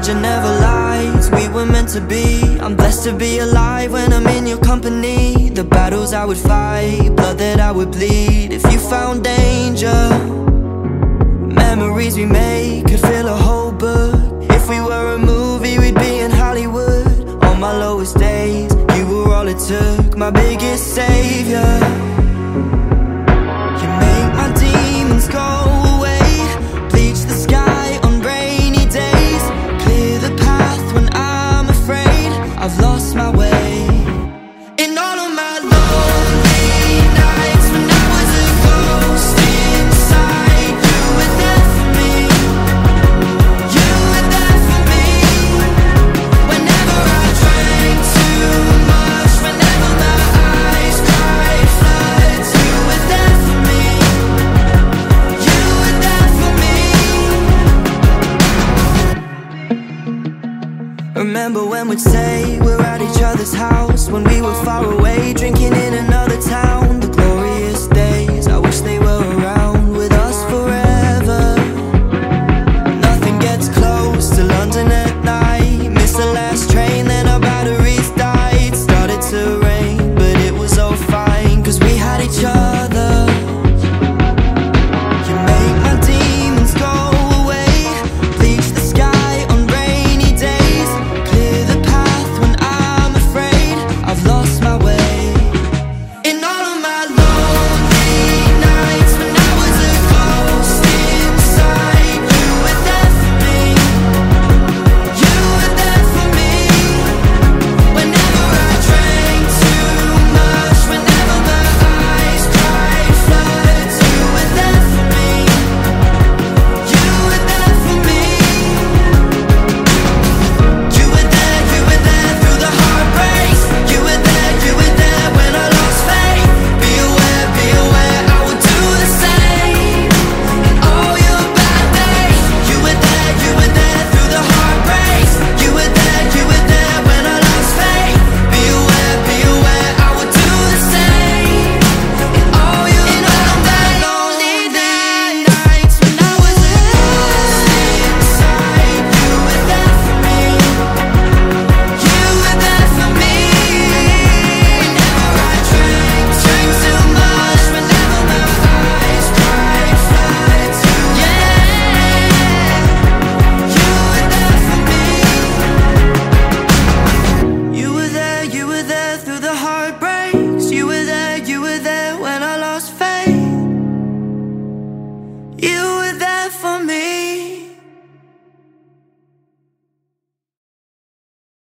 legend never lies. We were meant to be. I'm blessed to be alive when I'm in your company. The battles I would fight, blood that I would bleed. If you found danger Memories we made could fill a hole biggest savior Remember when we'd say we're at each other's house when we were far away drinking You were there for me.